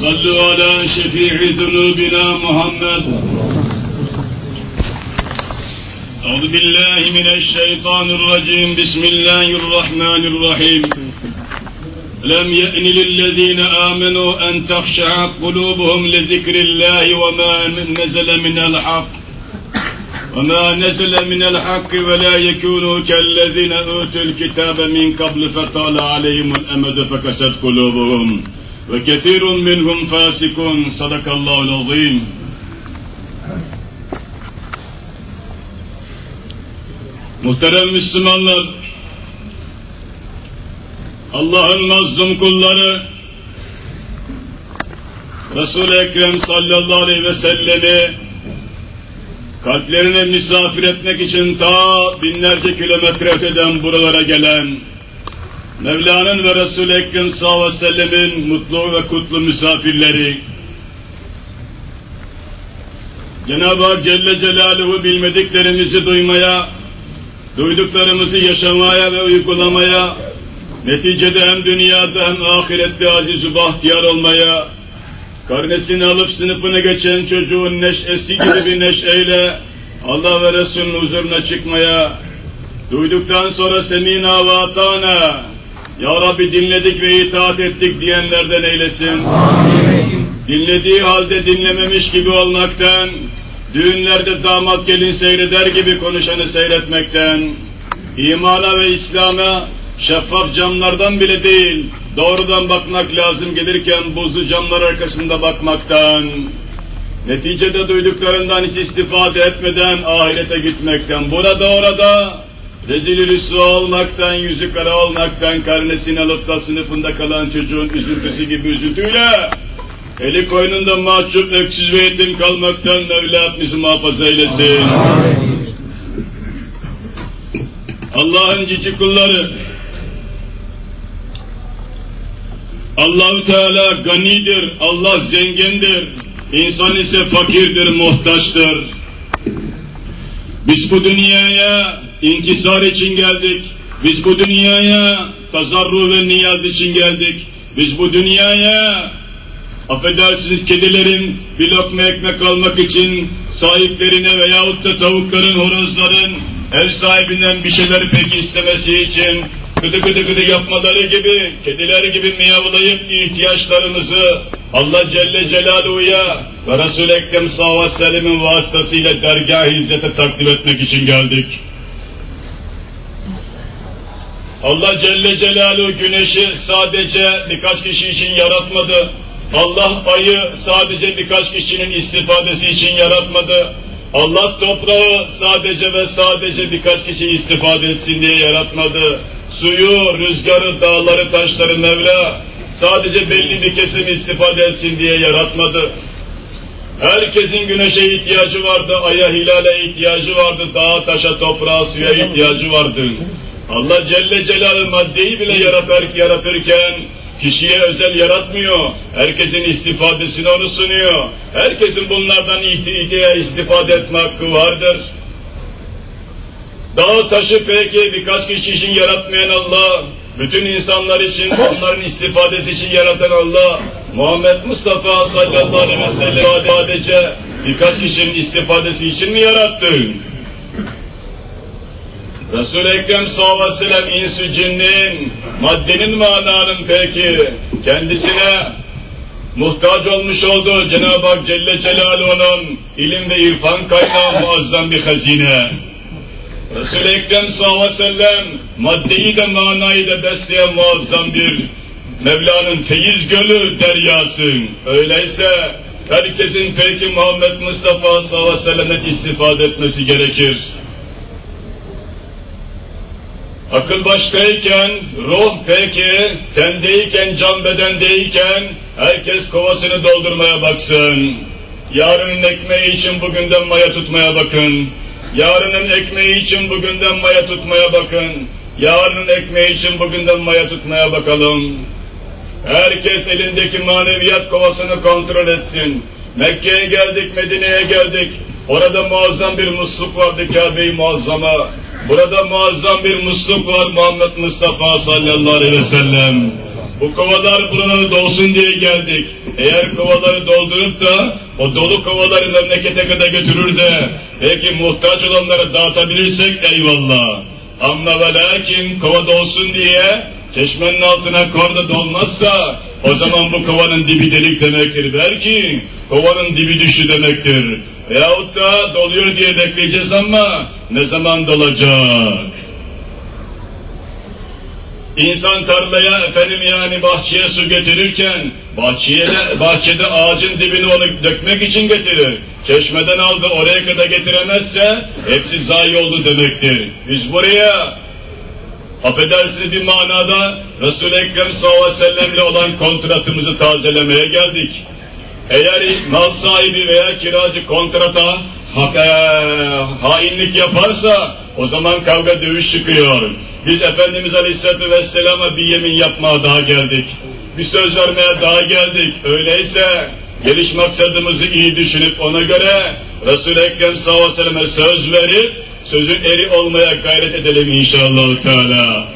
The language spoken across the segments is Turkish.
صلوا على شفيع ذنوبنا محمد. أعوذ بالله من الشيطان الرجيم. بسم الله الرحمن الرحيم. لم يأن للذين آمنوا أن تخشع قلوبهم لذكر الله وما نزل من الحق. وما نزل من الحق ولا يكونوا كالذين أوتوا الكتاب من قبل فطال عليهم الأمد فكست قلوبهم. ve ketirun minhum fasikun sadakallahu azim. Muhterem Müslümanlar, Allah'ın mazlum kulları, Resul-i Ekrem sallallahu aleyhi ve sellemi kalplerine misafir etmek için ta binlerce kilometre öteden buralara gelen Mevla'nın ve Resul-i Ekrem sallallahu aleyhi ve sellemin mutlu ve kutlu misafirleri. Cenab-ı Hak Celle Celaluhu bilmediklerimizi duymaya, duyduklarımızı yaşamaya ve uygulamaya, neticede hem dünyada hem ahirette aziz-ü bahtiyar olmaya, karnesini alıp sınıfını geçen çocuğun neşesi gibi bir neşeyle Allah ve Resulünün huzuruna çıkmaya, duyduktan sonra semina ve Ya Rabbi dinledik ve itaat ettik diyenlerden eylesin. Amin. Dinlediği halde dinlememiş gibi olmaktan, düğünlerde damat gelin seyreder gibi konuşanı seyretmekten, imana ve İslam'a şeffaf camlardan bile değil, doğrudan bakmak lazım gelirken buzlu camlar arkasında bakmaktan, neticede duyduklarından hiç istifade etmeden ahirete gitmekten, burada orada rezil rüsva olmaktan, yüzü kara olmaktan, karnesini alıp da sınıfında kalan çocuğun üzüntüsü gibi üzüntüyle, eli koynunda mahcup, öksüz ve yetim kalmaktan Mevla bizi muhafaza eylesin. Allah'ın cici kulları, Allahu Teala ganidir, Allah zengindir, insan ise fakirdir, muhtaçtır. Biz bu dünyaya inkisar için geldik. Biz bu dünyaya tazarru ve niyaz için geldik. Biz bu dünyaya affedersiniz kedilerin bir lokma ekmek almak için sahiplerine veyahut da tavukların, horozların ev sahibinden bir şeyler peki istemesi için gıdı gıdı gıdı yapmaları gibi, kediler gibi miyavlayıp ihtiyaçlarımızı Allah Celle Celaluhu'ya ve Resul-i Ekrem sallallahu aleyhi ve sellemin vasıtasıyla dergah-ı izzete takdim etmek için geldik. Allah Celle Celaluhu güneşi sadece birkaç kişi için yaratmadı. Allah ayı sadece birkaç kişinin istifadesi için yaratmadı. Allah toprağı sadece ve sadece birkaç kişi istifade etsin diye yaratmadı. Suyu, rüzgarı, dağları, taşları Mevla sadece belli bir kesim istifade etsin diye yaratmadı. Herkesin güneşe ihtiyacı vardı, aya, hilale ihtiyacı vardı, dağa, taşa, toprağa, suya ihtiyacı vardı. Allah Celle Celaluhu maddeyi bile yaratır, yaratırken kişiye özel yaratmıyor. Herkesin istifadesini onu sunuyor. Herkesin bunlardan ihtiyaca istifade etme hakkı vardır. Dağ taşı peki birkaç kişi için yaratmayan Allah, bütün insanlar için, onların istifadesi için yaratan Allah, Muhammed Mustafa sallallahu aleyhi ve sellem sadece birkaç kişinin istifadesi için mi yarattı? Resul-i Ekrem sallallahu aleyhi ve sellem insü cinnin, maddenin mananın peki kendisine muhtaç olmuş olduğu Cenab-ı Hak Celle Celaluhu'nun ilim ve irfan kaynağı muazzam bir hazine. Resul-i Ekrem sallallahu aleyhi ve sellem maddeyi de manayı da besleyen muazzam bir Mevla'nın feyiz gölü deryası. Öyleyse herkesin peki Muhammed Mustafa sallallahu aleyhi ve sellem'den istifade etmesi gerekir. Akıl baştayken, ruh peki, tendeyken, can bedendeyken, herkes kovasını doldurmaya baksın. Yarının ekmeği için bugünden maya tutmaya bakın. Yarının ekmeği için bugünden maya tutmaya bakın. Yarının ekmeği için bugünden maya tutmaya bakalım. Herkes elindeki maneviyat kovasını kontrol etsin. Mekke'ye geldik, Medine'ye geldik. Orada muazzam bir musluk vardı Kabe-i Muazzama. Burada muazzam bir musluk var Muhammed Mustafa sallallahu aleyhi ve sellem. Bu kovalar buranın dolsun diye geldik. Eğer kovaları doldurup da o dolu kovaları memlekete kadar götürür de belki muhtaç olanları dağıtabilirsek eyvallah. Ama ve lakin kova dolsun diye çeşmenin altına korda dolmazsa o zaman bu kovanın dibi delik demektir. Belki kovanın dibi düşü demektir. Veyahut da doluyor diye bekleyeceğiz ama ne zaman dolacak? İnsan tarlaya efendim yani bahçeye su getirirken bahçeye de, bahçede ağacın dibine onu dökmek için getirir. Çeşmeden aldı oraya kadar getiremezse hepsi zayi oldu demektir. Biz buraya affedersiniz bir manada Resul-i Ekrem sellemle olan kontratımızı tazelemeye geldik. Eğer mal sahibi veya kiracı kontrata ha, e, hainlik yaparsa o zaman kavga dövüş çıkıyor. Biz Efendimiz Aleyhisselatü Vesselam'a bir yemin yapmaya daha geldik. Bir söz vermeye daha geldik. Öyleyse geliş maksadımızı iyi düşünüp ona göre Resul-i Ekrem sallallahu aleyhi ve söz verip sözün eri olmaya gayret edelim inşallah Teala.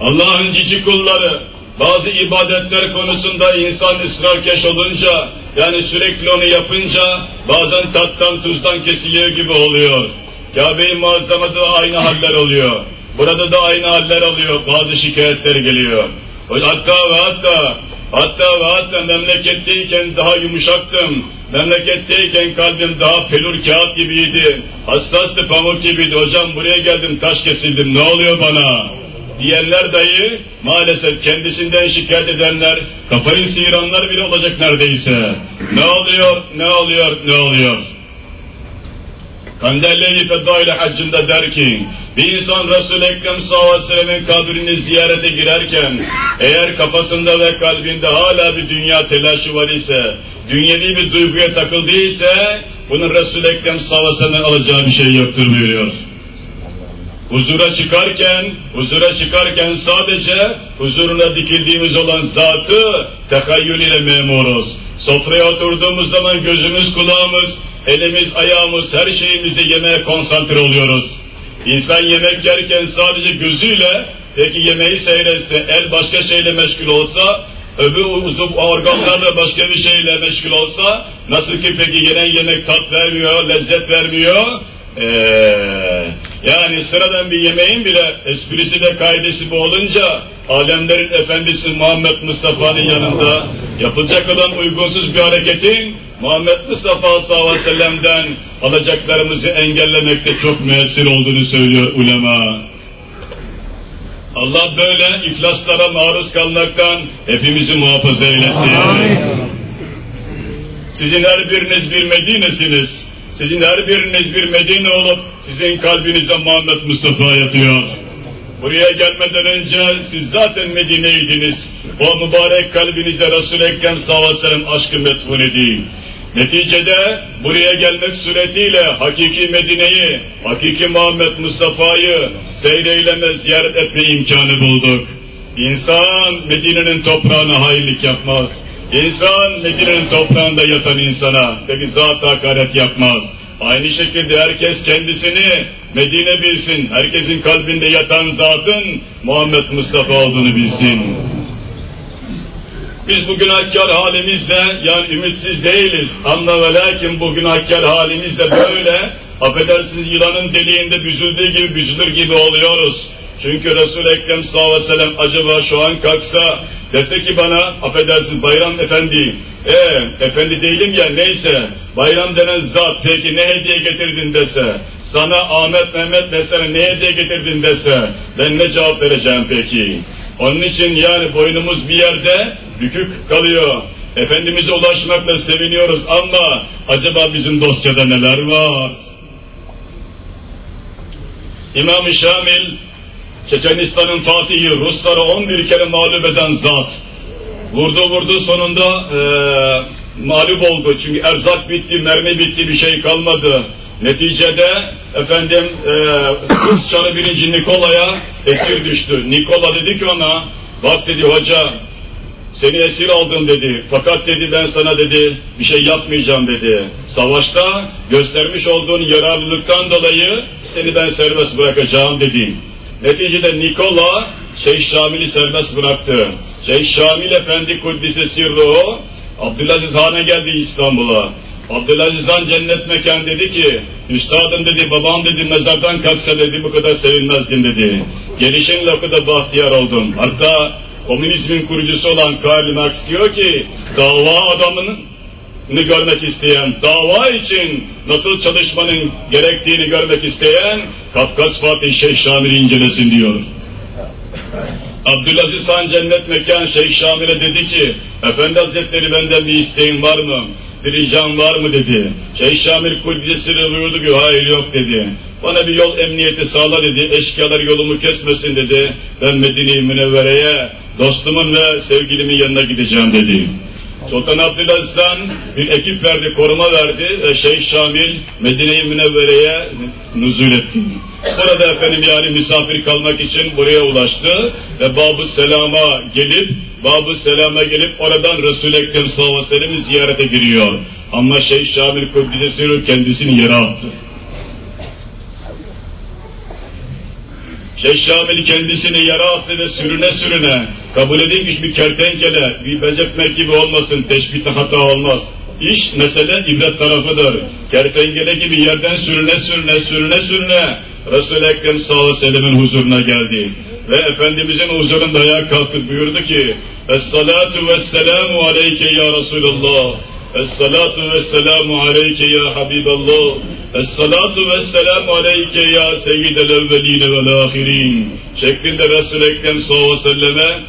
Allah'ın cici kulları bazı ibadetler konusunda insan ısrarkeş olunca yani sürekli onu yapınca bazen tattan tuzdan kesiliyor gibi oluyor. Kabe-i Muazzama'da da aynı haller oluyor. Burada da aynı haller oluyor. Bazı şikayetler geliyor. Hatta ve hatta hatta ve hatta memleketteyken daha yumuşaktım. Memleketteyken kalbim daha pelur kağıt gibiydi. Hassastı pamuk gibiydi. Hocam buraya geldim taş kesildim. Ne oluyor bana? diyenler dahi maalesef kendisinden şikayet edenler, kafayı sıyıranlar bile olacak neredeyse. Ne oluyor, ne oluyor, ne oluyor? Kandelleni Fedda ile haccında der ki, bir insan Resul-i Ekrem sallallahu kabrini ziyarete girerken, eğer kafasında ve kalbinde hala bir dünya telaşı var ise, dünyevi bir duyguya takıldıysa, bunun Resul-i Ekrem sallallahu alacağı bir şey yoktur buyuruyor. Huzura çıkarken, huzura çıkarken sadece huzuruna dikildiğimiz olan zatı tekayyül ile memuruz. Sofraya oturduğumuz zaman gözümüz, kulağımız, elimiz, ayağımız, her şeyimizde yemeğe konsantre oluyoruz. İnsan yemek yerken sadece gözüyle, peki yemeği seyretse, el başka şeyle meşgul olsa, öbür uzuv organlarla başka bir şeyle meşgul olsa, nasıl ki peki yenen yemek tat vermiyor, lezzet vermiyor, ee, yani sıradan bir yemeğin bile esprisi de kaidesi bu olunca alemlerin efendisi Muhammed Mustafa'nın yanında yapılacak olan uygunsuz bir hareketin Muhammed Mustafa sallallahu aleyhi ve sellem'den alacaklarımızı engellemekte çok müessir olduğunu söylüyor ulema. Allah böyle iflaslara maruz kalmaktan hepimizi muhafaza eylesin. Sizin her biriniz bir Medine'siniz. Sizin her biriniz bir Medine olup sizin kalbinizde Muhammed Mustafa yatıyor. Buraya gelmeden önce siz zaten Medine'ydiniz. O mübarek kalbinize Resul-i Ekrem sallallahu aleyhi ve sellem aşkı metfun edin. Neticede buraya gelmek suretiyle hakiki Medine'yi, hakiki Muhammed Mustafa'yı seyreyleme, ziyaret etme imkanı bulduk. İnsan Medine'nin toprağına hainlik yapmaz. İnsan Medine'nin toprağında yatan insana peki zat hakaret yapmaz. Aynı şekilde herkes kendisini Medine bilsin. Herkesin kalbinde yatan zatın Muhammed Mustafa olduğunu bilsin. Biz bu günahkar halimizde yani ümitsiz değiliz. Anla ve lakin bu günahkar halimizde böyle. Affedersiniz yılanın deliğinde büzüldüğü gibi büzülür gibi oluyoruz. Çünkü Resul-i Ekrem sallallahu aleyhi ve sellem acaba şu an kalksa dese ki bana affedersiniz bayram efendi. E efendi değilim ya neyse. Bayram denen zat peki ne hediye getirdin? dese. Sana Ahmet Mehmet mesela ne hediye getirdin? dese. Ben ne cevap vereceğim peki? Onun için yani boynumuz bir yerde bükük kalıyor. Efendimiz'e ulaşmakla seviniyoruz ama acaba bizim dosyada neler var? İmam-ı Şamil Çeçenistan'ın Fatihi Rusları 11 kere mağlup eden zat. Vurdu vurdu sonunda e, mağlup oldu. Çünkü erzak bitti, mermi bitti, bir şey kalmadı. Neticede efendim e, Rus çarı birinci Nikola'ya esir düştü. Nikola dedi ki ona, bak dedi hoca seni esir aldım dedi. Fakat dedi ben sana dedi bir şey yapmayacağım dedi. Savaşta göstermiş olduğun yararlılıktan dolayı seni ben serbest bırakacağım dedi. Neticede Nikola Şeyh Şamil'i serbest bıraktı. Şeyh Şamil Efendi Kuddise Sirruhu Abdülaziz Han'a geldi İstanbul'a. Abdülaziz Han cennet mekan dedi ki, üstadım dedi, babam dedi, mezardan kalksa dedi, bu kadar sevinmezdin dedi. Gelişinle o kadar bahtiyar oldum. Hatta komünizmin kurucusu olan Karl Marx diyor ki, dava adamının görmek isteyen, dava için nasıl çalışmanın gerektiğini görmek isteyen, Kafkas Fatih Şeyh Şamil'i incelesin diyor. Abdülaziz Han cennet mekan Şeyh Şamil'e dedi ki, Efendi Hazretleri benden bir isteğin var mı? Bir ricam var mı dedi. Şeyh Şamil Kuddesi'ne buyurdu ki, hayır yok dedi. Bana bir yol emniyeti sağla dedi, eşkıyalar yolumu kesmesin dedi. Ben Medine-i Münevvere'ye dostumun ve sevgilimin yanına gideceğim dedi. Sultan Abdülaziz Han bir ekip verdi, koruma verdi ve Şeyh Şamil Medine-i Münevvere'ye nüzul etti. Burada efendim yani misafir kalmak için buraya ulaştı ve Bab-ı Selam'a gelip Bab-ı Selam'a gelip oradan Resul-i Ekrem sallallahu aleyhi ve ziyarete giriyor. Ama Şeyh Şamil Kuddisesi kendisini yere attı. Şeyh Şamil kendisini attı ve sürüne sürüne kabul edilmiş bir kertenkele, bir bezetmek gibi olmasın, teşbihte hata olmaz. İş, mesele ibret tarafıdır. Kertenkele gibi yerden sürüne sürüne sürüne sürüne Resul-i Ekrem sallallahu huzuruna geldi. Ve Efendimizin huzurunda ayağa kalkıp buyurdu ki Es-salatu ve-selamu aleyke ya Resulallah Es-salatu ve-selamu aleyke ya Habiballah Es-salatu ve-selamu aleyke ya seyyidel evveline vel ahirin şeklinde Resul-i Ekrem sallallahu aleyhi ve selleme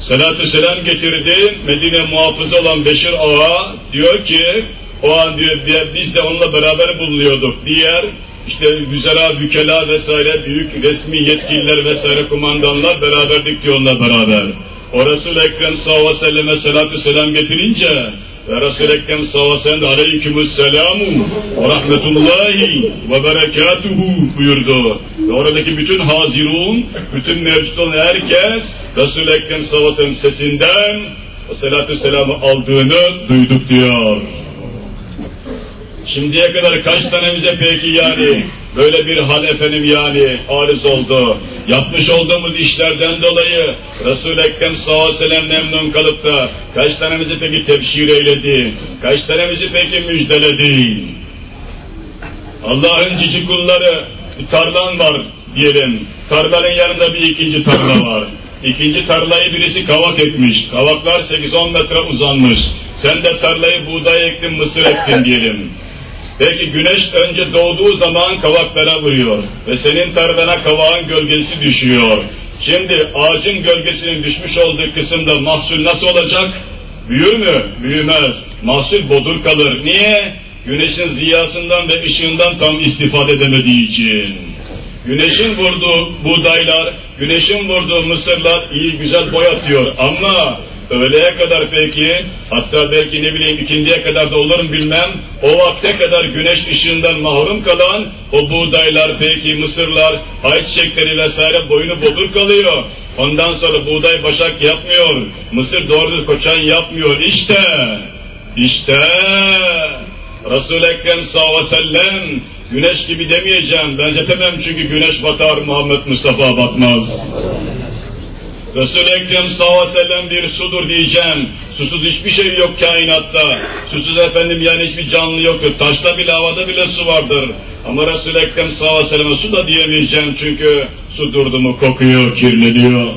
salatü selam getirdi. Medine muhafızı olan Beşir Ağa diyor ki o an diyor biz de onunla beraber bulunuyorduk. Diğer işte güzera, bükela vesaire büyük resmi yetkililer vesaire kumandanlar beraberdik diyor onunla beraber. O Resul-i Ekrem sallallahu aleyhi ve selleme salatü selam getirince ve Resul-i Ekrem sallallahu ve de aleykümüsselamu ve rahmetullahi ve berekatuhu buyurdu. Ve oradaki bütün hazirun, bütün mevcut olan herkes Resul-i Ekrem sallallahu ve sesinden o salatü selamı aldığını duyduk diyor. Şimdiye kadar kaç tanemize peki yani böyle bir hal efendim yani hariz oldu. Yapmış olduğumuz işlerden dolayı Resul-i Ekrem sallallahu aleyhi ve sellem memnun kalıp da kaç tanemizi peki tebşir eyledi? Kaç tanemizi peki müjdeledi? Allah'ın cici kulları tarlan var diyelim. Tarlanın yanında bir ikinci tarla var. İkinci tarlayı birisi kavak etmiş. Kavaklar 8-10 metre uzanmış. Sen de tarlayı buğday ektin, mısır ektin diyelim. Belki güneş önce doğduğu zaman kavaklara vuruyor ve senin tarlana kavağın gölgesi düşüyor. Şimdi ağacın gölgesinin düşmüş olduğu kısımda mahsul nasıl olacak? Büyür mü? Büyümez. Mahsul bodur kalır. Niye? Güneşin ziyasından ve ışığından tam istifade edemediği için. Güneşin vurduğu buğdaylar, güneşin vurduğu mısırlar iyi güzel boy atıyor ama öğleye kadar peki, hatta belki ne bileyim ikindiye kadar da olur mu bilmem, o vakte kadar güneş ışığından mahrum kalan o buğdaylar peki, mısırlar, ayçiçekleri vesaire boyunu bodur kalıyor. Ondan sonra buğday başak yapmıyor, mısır doğru koçan yapmıyor. İşte, işte Resul-i Ekrem sallallahu aleyhi ve sellem güneş gibi demeyeceğim, benzetemem çünkü güneş batar, Muhammed Mustafa batmaz. Resul-i Ekrem sallallahu aleyhi ve sellem bir sudur diyeceğim. Susuz hiçbir şey yok kainatta. Susuz efendim yani hiçbir canlı yoktur. Taşta bile havada bile su vardır. Ama Resul-i Ekrem sallallahu aleyhi ve selleme su da diyemeyeceğim çünkü su durdu mu kokuyor, kirleniyor.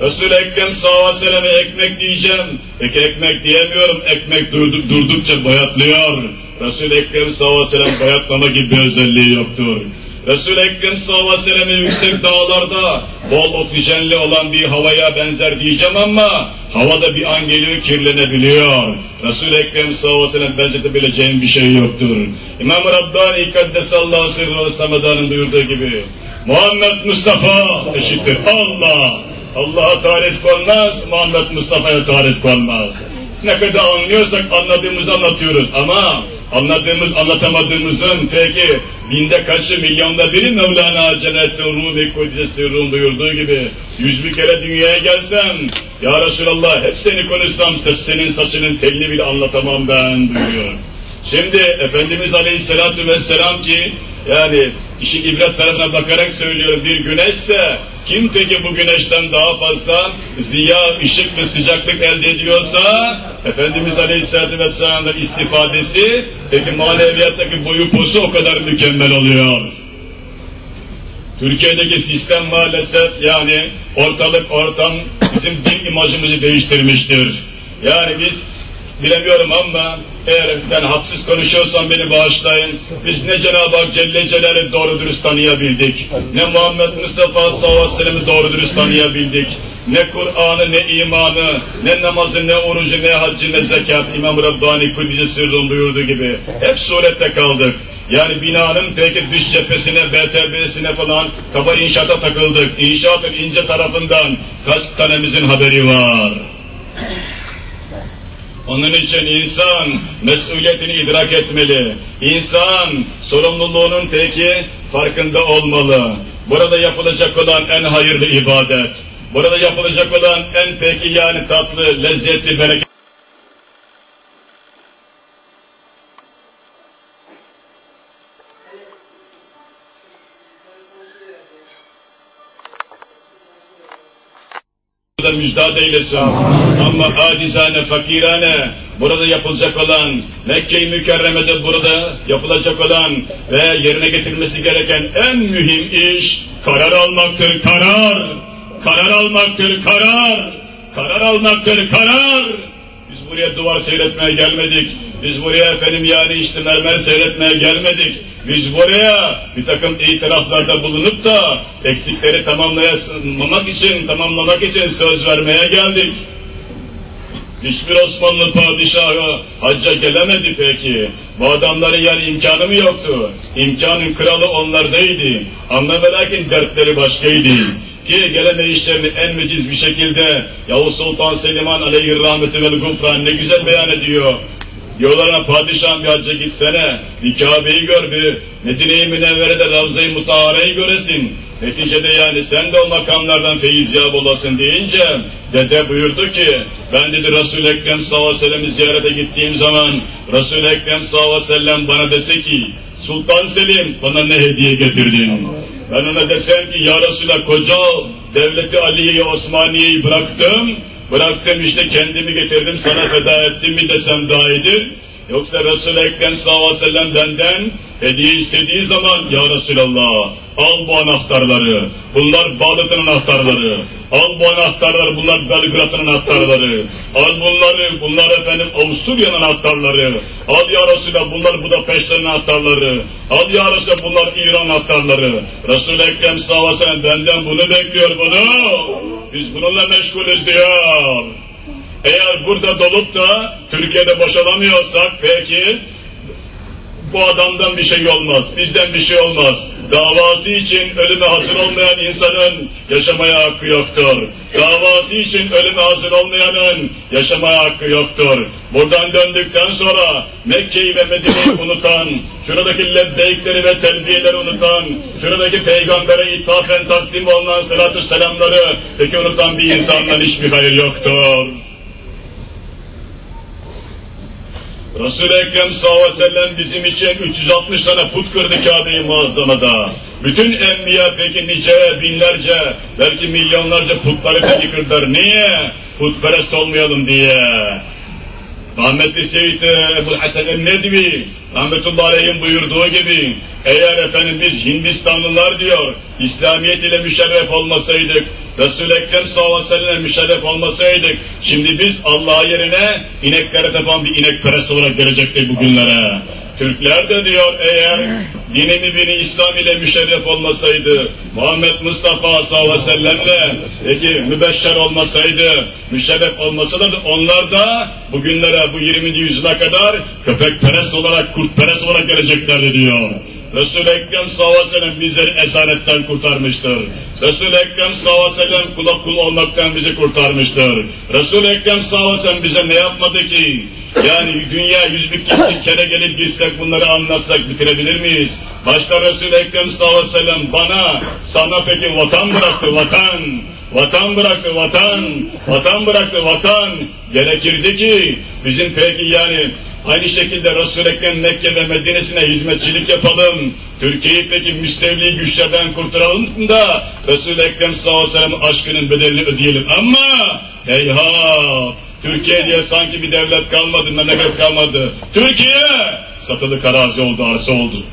Resul-i Ekrem sallallahu aleyhi ve selleme ekmek diyeceğim. Peki ekmek diyemiyorum. Ekmek durdu, durdukça bayatlıyor. Resul-i Ekrem sallallahu aleyhi ve sellem bayatlama gibi bir özelliği yoktur. Resul-i Ekrem sallallahu aleyhi ve sellem'in yüksek dağlarda bol oksijenli olan bir havaya benzer diyeceğim ama havada bir an geliyor kirlenebiliyor. Resul-i Ekrem sallallahu aleyhi ve sellem benzetebileceğim bir şey yoktur. İmam Rabbani Kaddesallahu sırrı ve samadanın buyurduğu gibi Muhammed Mustafa eşittir Allah. Allah'a tarif konmaz, Muhammed Mustafa'ya tarif konmaz. Ne kadar anlıyorsak anladığımızı anlatıyoruz ama anladığımız anlatamadığımızın peki binde kaçı milyonda biri Mevlana Cennet-i Rumi Kudüs'ü Rum buyurduğu gibi yüz bir kere dünyaya gelsem Ya Resulallah hep seni konuşsam senin saçının telini bile anlatamam ben buyuruyor. Şimdi Efendimiz Aleyhisselatü Vesselam ki yani işin ibret tarafına bakarak söylüyorum bir güneşse Kim peki bu güneşten daha fazla ziya, ışık ve sıcaklık elde ediyorsa Efendimiz Aleyhisselatü Vesselam'dan istifadesi peki maneviyattaki boyu posu o kadar mükemmel oluyor. Türkiye'deki sistem maalesef yani ortalık ortam bizim din imajımızı değiştirmiştir. Yani biz bilemiyorum ama eğer ben haksız konuşuyorsam beni bağışlayın. Biz ne Cenab-ı Hak Celle Celal'i doğru dürüst tanıyabildik. Ne Muhammed Mustafa sallallahu aleyhi ve sellem'i doğru dürüst tanıyabildik. Ne Kur'an'ı, ne imanı, ne namazı, ne orucu, ne haccı, ne zekat. İmam Rabbani Kuddisi Sırrın buyurduğu gibi. Hep surette kaldık. Yani binanın peki dış cephesine, BTB'sine falan kaba inşaata takıldık. İnşaatın ince tarafından kaç tanemizin haberi var. Onun için insan mesuliyetini idrak etmeli. İnsan sorumluluğunun peki farkında olmalı. Burada yapılacak olan en hayırlı ibadet, burada yapılacak olan en peki yani tatlı, lezzetli, bereketli müjdat eylesin. Ama acizane, fakirane, burada yapılacak olan, Mekke-i Mükerreme'de burada yapılacak olan ve yerine getirilmesi gereken en mühim iş, karar almaktır, karar! Karar almaktır, karar! Karar almaktır, karar! Biz buraya duvar seyretmeye gelmedik. Biz buraya efendim yani işte mermer seyretmeye gelmedik. Biz buraya bir takım itiraflarda bulunup da eksikleri tamamlamak için, tamamlamak için söz vermeye geldik. Hiçbir Osmanlı padişahı hacca gelemedi peki. Bu adamların yani imkanı mı yoktu? İmkanın kralı onlardaydı. Ama ve lakin dertleri başkaydı. Ki geleme işlerini en meciz bir şekilde Yavuz Sultan Selim'an aleyhi rahmetü vel gufran ne güzel beyan ediyor. Diyorlar padişahım bir hacca gitsene, bir Kabe'yi gör, bir Medine-i Münevvere'de Ravza-i Mutahare'yi göresin. Neticede yani sen de o makamlardan feyizyab olasın deyince dede buyurdu ki ben dedi Resul-i Ekrem sallallahu aleyhi ve sellem'i ziyarete gittiğim zaman Resul-i Ekrem sallallahu aleyhi ve sellem bana dese ki Sultan Selim bana ne hediye getirdin? Ben ona desem ki ya Resulallah koca devleti Aliye'yi Osmaniye'yi bıraktım Bıraktım işte kendimi getirdim sana feda ettim mi desem daha iyidir. Yoksa Resul-i Ekrem sallallahu aleyhi ve benden hediye istediği zaman ya Resulallah al bu anahtarları. Bunlar Bağdat'ın anahtarları. Al bu anahtarları bunlar Belgrad'ın anahtarları. Al bunları bunlar efendim Avusturya'nın anahtarları. Al ya Resulallah bunlar Budapeşte'nin anahtarları. Al ya Resulallah bunlar İran anahtarları. Resul-i Ekrem sallallahu aleyhi benden bunu bekliyor bunu. Biz bununla meşgulüz diyor. Eğer burada dolup da Türkiye'de boşalamıyorsak peki bu adamdan bir şey olmaz, bizden bir şey olmaz. Davası için ölüme hazır olmayan insanın yaşamaya hakkı yoktur. Davası için ölüme hazır olmayanın yaşamaya hakkı yoktur. Buradan döndükten sonra Mekke'yi ve Medine'yi unutan, şuradaki lebbeykleri ve telbiyeleri unutan, şuradaki peygambere ithafen takdim olunan salatü selamları peki unutan bir insandan hiçbir hayır yoktur. Resul-i Ekrem sallallahu aleyhi ve sellem bizim için 360 tane put kırdı Kabe-i Muazzama'da. Bütün enbiya peki nice, binlerce, belki milyonlarca putları peki kırdılar. Niye? Putperest olmayalım diye. Rahmetli Seyyid Ebu Hasan el-Nedvi, rahmetullahi aleyhim buyurduğu gibi, eğer efendim biz Hindistanlılar diyor, İslamiyet ile müşerref olmasaydık, Resul-i Ekrem sallallahu aleyhi ve müşerref olmasaydık, şimdi biz Allah yerine ineklere tapan bir inekperest olarak gelecektik bugünlere. Türkler de diyor eğer dini mübini İslam ile müşerref olmasaydı, Muhammed Mustafa sallallahu aleyhi ve sellemle peki mübeşşer olmasaydı, müşerref olmasaydı onlar da bugünlere bu 20. yüzyıla kadar köpekperest olarak, kurtperest olarak geleceklerdi diyor. Resul-i Ekrem sallallahu aleyhi sellem bizleri esaretten kurtarmıştır. Resul-i Ekrem sallallahu aleyhi ve sellem kula kul olmaktan bizi kurtarmıştır. Resul-i Ekrem sallallahu aleyhi ve sellem bize ne yapmadı ki? Yani dünya yüz bin kere gelip gitsek bunları anlatsak bitirebilir miyiz? Başta Resul-i Ekrem sallallahu aleyhi ve sellem bana, sana peki vatan bıraktı, vatan. Vatan bıraktı, vatan. Vatan bıraktı, vatan. Gerekirdi ki bizim peki yani Aynı şekilde Resul-i Ekrem Mekke ve Medine'sine hizmetçilik yapalım. Türkiye'yi peki müstevli güçlerden kurtaralım da Resul-i Ekrem sallallahu aleyhi ve sellem aşkının bedelini ödeyelim. Ama heyhat Türkiye diye sanki bir devlet kalmadı, memleket kalmadı. Türkiye satılık arazi oldu, arsa oldu.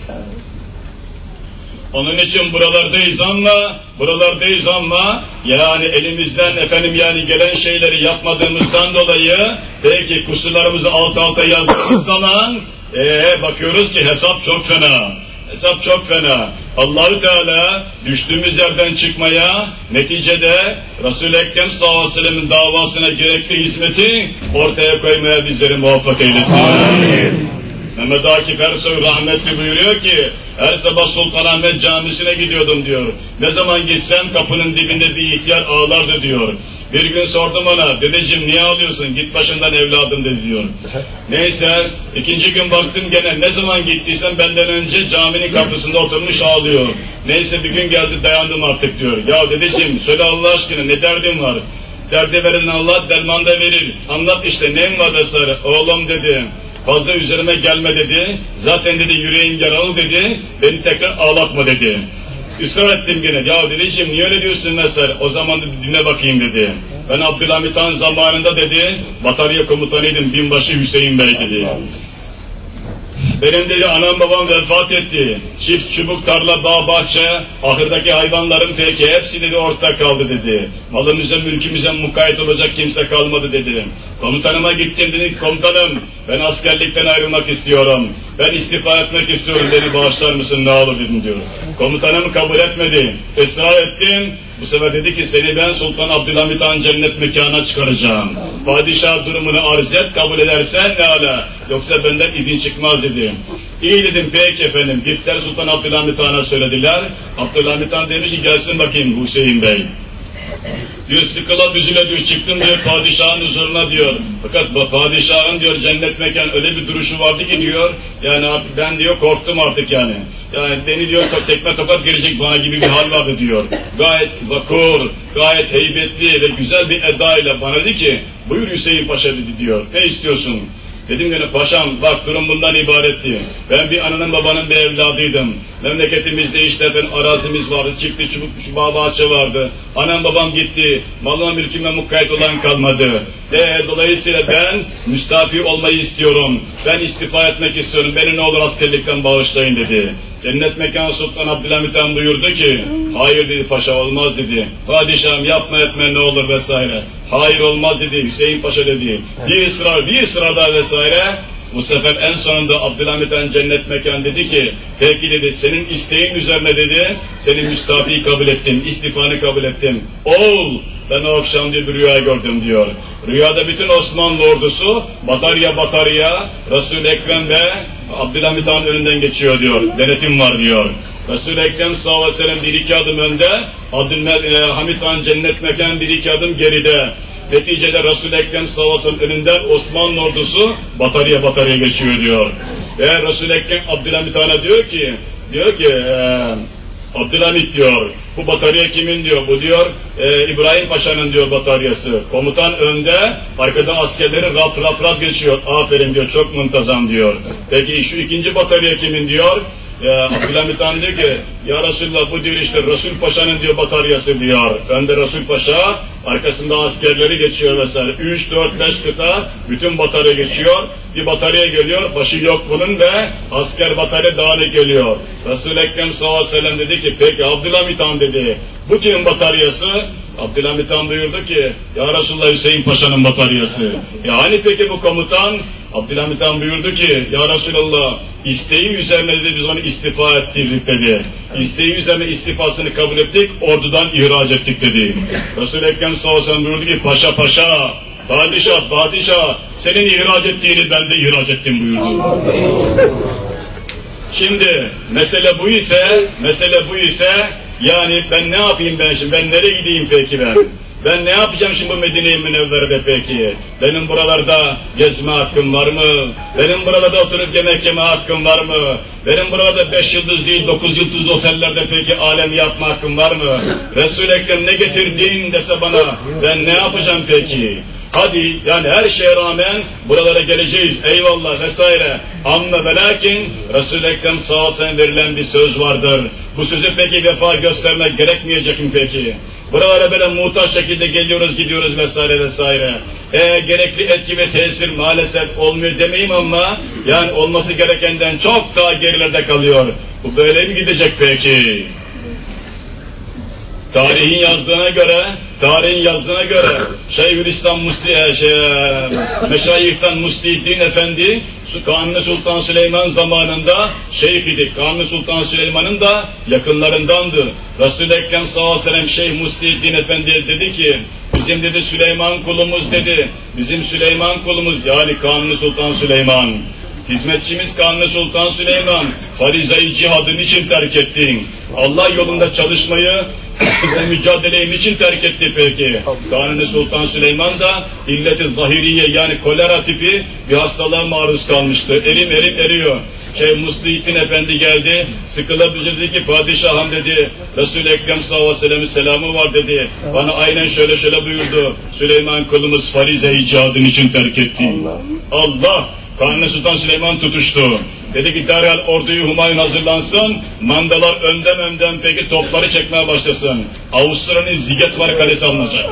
Onun için buralardayız ama, buralardayız ama, yani elimizden efendim yani gelen şeyleri yapmadığımızdan dolayı, belki kusurlarımızı alt alta yazdığımız zaman, ee, bakıyoruz ki hesap çok fena. Hesap çok fena. Allahü Teala düştüğümüz yerden çıkmaya, neticede Resul-i Ekrem sallallahu aleyhi ve sellem'in davasına gerekli hizmeti ortaya koymaya bizleri muvaffak eylesin. Amin. Mehmet Akif Ersoy rahmetli buyuruyor ki her sabah Sultanahmet Camisi'ne gidiyordum diyor. Ne zaman gitsem kapının dibinde bir ihtiyar ağlardı diyor. Bir gün sordum ona, dedeciğim niye ağlıyorsun, git başından evladım dedi diyor. Neyse, ikinci gün baktım gene ne zaman gittiysen benden önce caminin kapısında oturmuş ağlıyor. Neyse bir gün geldi dayandım artık diyor. Ya dedeciğim söyle Allah aşkına ne derdin var? Derdi veren Allah derman da verir. Anlat işte neyim var vesaire. Oğlum dedi fazla üzerime gelme dedi. Zaten dedi yüreğin yaralı dedi. Beni tekrar ağlatma dedi. Israr ettim gene. Ya dedeciğim niye öyle diyorsun mesela? O zaman dinle bakayım dedi. Ben Abdülhamit Han zamanında dedi batarya komutanıydım binbaşı Hüseyin Bey dedi. Benim dedi anam babam vefat etti. Çift çubuk tarla bağ bahçe ahırdaki hayvanların peki hepsi dedi ortak kaldı dedi. Malımıza mülkümüze mukayyet olacak kimse kalmadı dedi. Komutanıma gittim dedi komutanım ben askerlikten ayrılmak istiyorum. Ben istifa etmek istiyorum beni bağışlar mısın ne olur dedim diyor. Komutanım kabul etmedi. Israr ettim. Bu sefer dedi ki seni ben Sultan Abdülhamit Han cennet mekana çıkaracağım. Padişah durumunu arz et kabul edersen ne ala. Yoksa benden izin çıkmaz dedi. İyi dedim peki efendim. Gittiler Sultan Abdülhamit Han'a söylediler. Abdülhamit Han demiş ki gelsin bakayım Hüseyin Bey. Diyor sıkıla büzüle diyor çıktım diyor padişahın huzuruna diyor. Fakat bu padişahın diyor cennet mekan öyle bir duruşu vardı ki diyor. Yani artık ben diyor korktum artık yani. Yani beni diyor tekme tokat girecek bana gibi bir hal vardı diyor. Gayet vakur, gayet heybetli ve güzel bir edayla bana dedi ki buyur Hüseyin Paşa dedi diyor. Ne istiyorsun? Dedim gene paşam bak durum bundan ibaretti. Ben bir ananın babanın bir evladıydım. Memleketimizde efendim arazimiz vardı, çiftli çubuk bağ bahçe vardı. Anam babam gitti, malına mülküme mukayyet olan kalmadı. E, dolayısıyla ben müstafi olmayı istiyorum. Ben istifa etmek istiyorum. Beni ne olur askerlikten bağışlayın dedi. Cennet mekanı Sultan Abdülhamit Han buyurdu ki, hayır dedi paşa olmaz dedi. Padişahım yapma etme ne olur vesaire. Hayır olmaz dedi Hüseyin Paşa dedi. Bir ısrar, bir ısrar daha vesaire. Bu sefer en sonunda Abdülhamit Han cennet mekan dedi ki, peki dedi senin isteğin üzerine dedi, senin müstafiyi kabul ettim, istifanı kabul ettim. Ol, ben o akşam diye bir rüya gördüm diyor. Rüyada bütün Osmanlı ordusu batarya batarya Resul-i Ekrem ve Abdülhamit Han önünden geçiyor diyor. Denetim var diyor. Resul-i Ekrem sallallahu aleyhi ve sellem bir iki adım önde, Abdülhamit Han cennet mekan bir iki adım geride. Neticede Resul-i Ekrem sallallahu önünden Osmanlı ordusu batarya batarya geçiyor diyor. Ve Resul-i Ekrem Abdülhamit Han'a diyor ki, diyor ki, ee, Abdülhamit diyor, bu batarya kimin diyor, bu diyor e, İbrahim Paşa'nın diyor bataryası. Komutan önde, arkada askerleri rap rap rap geçiyor. Aferin diyor, çok muntazam diyor. Peki şu ikinci batarya kimin diyor, ya Abdülhamit Han diyor ki ya Resulullah bu diyor işte Resul Paşa'nın diyor bataryası diyor. Önde Resul Paşa arkasında askerleri geçiyor mesela. 3, 4, 5 kıta bütün batarya geçiyor. Bir batarya geliyor başı yok bunun ve asker batarya dağınık geliyor. Resul Ekrem sallallahu aleyhi ve sellem dedi ki peki Abdülhamit Han dedi bu kimin bataryası? Abdülhamit Han buyurdu ki ya Resulullah Hüseyin Paşa'nın bataryası. Yani peki bu komutan Abdülhamit Han buyurdu ki ya Resulallah isteği üzerine dedi biz onu istifa ettirdik dedi. İsteği üzerine istifasını kabul ettik ordudan ihraç ettik dedi. Resul-i Ekrem sallallahu buyurdu ki paşa paşa padişah padişah senin ihraç ettiğini ben de ihraç ettim buyurdu. Şimdi mesele bu ise mesele bu ise yani ben ne yapayım ben şimdi ben nereye gideyim peki ben? Ben ne yapacağım şimdi bu Medine-i Münevvere'de peki? Benim buralarda gezme hakkım var mı? Benim buralarda oturup yemek yeme hakkım var mı? Benim buralarda beş yıldız değil dokuz yıldız otellerde peki alem yapma hakkım var mı? Resul-i Ekrem ne getirdin dese bana ben ne yapacağım peki? Hadi yani her şeye rağmen buralara geleceğiz eyvallah vesaire. Ama ve lakin Resul-i Ekrem sallallahu verilen bir söz vardır. Bu sözü peki vefa göstermek gerekmeyecek mi peki? Buralara böyle muhtaç şekilde geliyoruz gidiyoruz vesaire vesaire. E, gerekli etki ve tesir maalesef olmuyor demeyeyim ama yani olması gerekenden çok daha gerilerde kalıyor. Bu böyle mi gidecek peki? Tarihin yazdığına göre, tarihin yazdığına göre Şeyhülislam Musli, e, şey, e, Meşayih'ten Muslihiddin Efendi Kanuni Sultan Süleyman zamanında şeyh idi. Kanuni Sultan Süleyman'ın da yakınlarındandı. Resul-i Ekrem sallallahu aleyhi Şeyh Muslihiddin Efendi dedi ki bizim dedi Süleyman kulumuz dedi. Bizim Süleyman kulumuz yani Kanuni Sultan Süleyman. Hizmetçimiz Kanuni Sultan Süleyman, farizayı cihadın için terk ettin. Allah yolunda çalışmayı ve mücadeleyi için terk etti peki? Kanuni Sultan Süleyman da illeti zahiriye yani kolera tipi bir hastalığa maruz kalmıştı. Erim erim eriyor. Şey Muslihiddin Efendi geldi, sıkılıp üzüldü ki padişahım dedi, Resul-i Ekrem sallallahu aleyhi ve sellem'in selamı var dedi. Bana aynen şöyle şöyle buyurdu. Süleyman kulumuz farize-i cihadın için terk etti. Allah! Allah! Kanuni Sultan Süleyman tutuştu. Dedi ki derhal orduyu Humayun hazırlansın, mandalar önden önden peki topları çekmeye başlasın. Avusturya'nın Zigetvar Kalesi alınacak.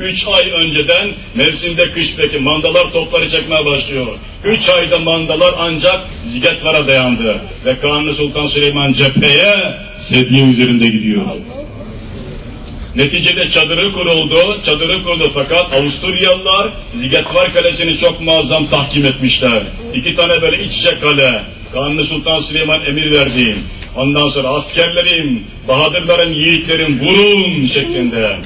Üç ay önceden mevsimde kış peki mandalar topları çekmeye başlıyor. Üç ayda mandalar ancak Zigetvar'a dayandı. Ve Kanuni Sultan Süleyman cepheye sedye üzerinde gidiyor. Neticede çadırı kuruldu, çadırı kurdu fakat Avusturyalılar Zigetvar Kalesi'ni çok muazzam tahkim etmişler. İki tane böyle iç içe kale, Kanuni Sultan Süleyman emir verdi. Ondan sonra askerlerim, bahadırların, yiğitlerim vurun şeklinde.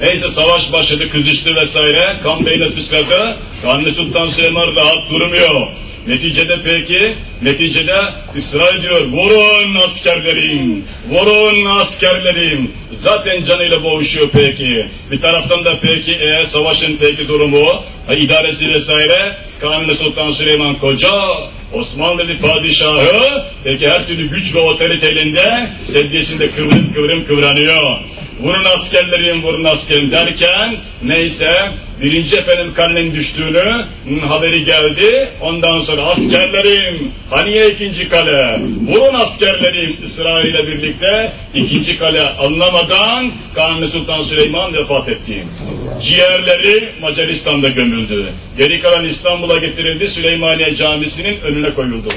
Neyse savaş başladı, kızıştı vesaire, kan beyle sıçradı. Kanuni Sultan Süleyman rahat durmuyor. Neticede peki, neticede İsrail diyor, vurun askerlerim, vurun askerlerim. Zaten canıyla boğuşuyor peki. Bir taraftan da peki e, savaşın peki durumu, e, idaresi vesaire, Kanuni Sultan Süleyman Koca, Osmanlı padişahı, peki her türlü güç ve otorite elinde, sedyesinde kıvrım kıvrım kıvranıyor. Vurun askerlerim, vurun askerim derken neyse birinci efendim kalenin düştüğünü haberi geldi. Ondan sonra askerlerim, haniye ikinci kale, vurun askerlerim İsrail ile birlikte ikinci kale anlamadan Kanuni Sultan Süleyman vefat etti. Ciğerleri Macaristan'da gömüldü. Geri kalan İstanbul'a getirildi, Süleymaniye Camisi'nin önüne koyuldu.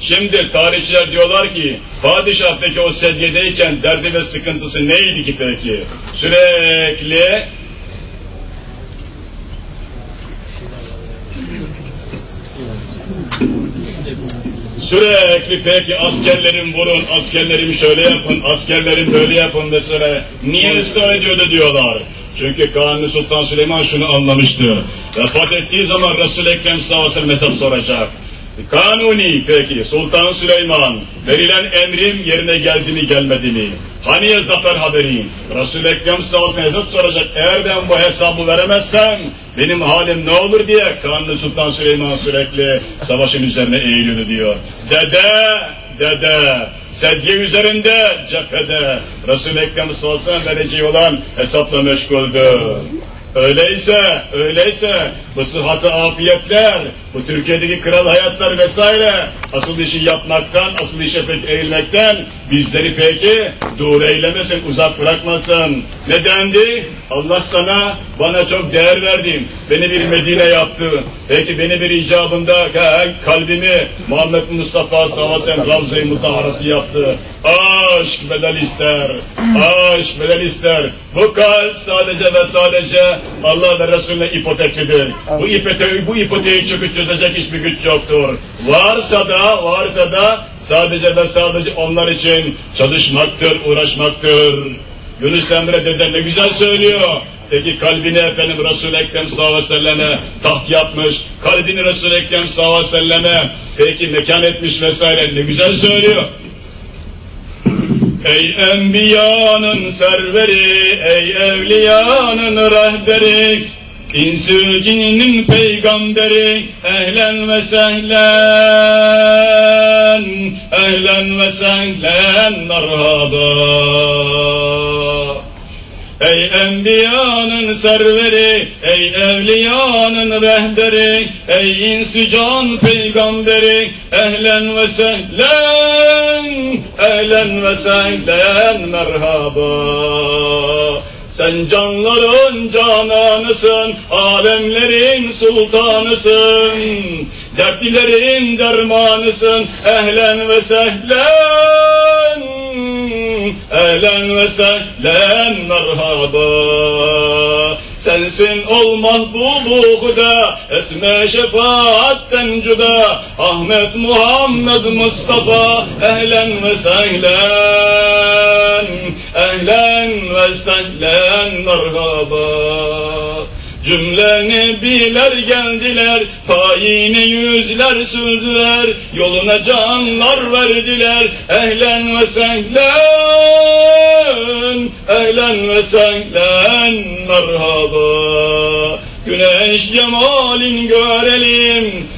Şimdi tarihçiler diyorlar ki padişah peki o sedyedeyken derdi ve sıkıntısı neydi ki peki? Sürekli Sürekli peki askerlerim vurun, askerlerim şöyle yapın, askerlerim böyle yapın mesela. Niye ısrar ediyordu diyorlar. Çünkü Kanuni Sultan Süleyman şunu anlamıştı. Vefat ettiği zaman Resul-i Ekrem sallallahu hesap soracak. Kanuni peki Sultan Süleyman verilen emrim yerine geldi mi gelmedi mi? Haniye zafer haberi? Resul-i Ekrem sallallahu hesap soracak. Eğer ben bu hesabı veremezsem benim halim ne olur diye Kanuni Sultan Süleyman sürekli savaşın üzerine eğiliyordu diyor. Dede, dede, sedye üzerinde cephede Resul-i Ekrem sallallahu vereceği olan hesapla meşguldü. Öyleyse, öyleyse bu sıhhatı afiyetler, bu Türkiye'deki kral hayatlar vesaire asıl işi yapmaktan, asıl işe pek eğilmekten bizleri peki dur eylemesin, uzak bırakmasın. Ne dendi? Allah sana, bana çok değer verdin. Beni bir Medine yaptı. Peki beni bir icabında kalbimi Muhammed Mustafa sellem Ravza-i Mutaharası yaptı. Aşk bedel ister, aşk bedel ister. Bu kalp sadece ve sadece Allah ve Resulüne ipoteklidir. Bu, ipote bu ipoteği çöküp çözecek hiçbir güç yoktur. Varsa da, varsa da sadece ve sadece onlar için çalışmaktır, uğraşmaktır. Yunus Emre dede ne güzel söylüyor. Peki kalbini efendim Resul-i Ekrem sallallahu aleyhi ve selleme taht yapmış, kalbini Resul-i Ekrem sallallahu aleyhi ve selleme peki mekan etmiş vesaire ne güzel söylüyor. Ey enbiyanın serveri, ey evliyanın rehberi, İnsü cinnin peygamberi ehlen ve sehlen ehlen ve sehlen merhaba Ey enbiyanın serveri, ey evliyanın rehberi, ey insücan peygamberi, ehlen ve sehlen, ehlen ve sehlen merhaba. Sen canların cananısın, alemlerin sultanısın, dertlilerin dermanısın, ehlen ve sehlen, ehlen ve sehlen merhaba. Sensin ol mahbubu huda, etme şefaatten cüda, Ahmet Muhammed Mustafa, ehlen ve sehlen, sehlen merhaba. Cümle nebiler geldiler, tayine yüzler sürdüler, yoluna canlar verdiler, ehlen ve sehlen, ehlen ve sehlen merhaba. Güneş cemalin görelim,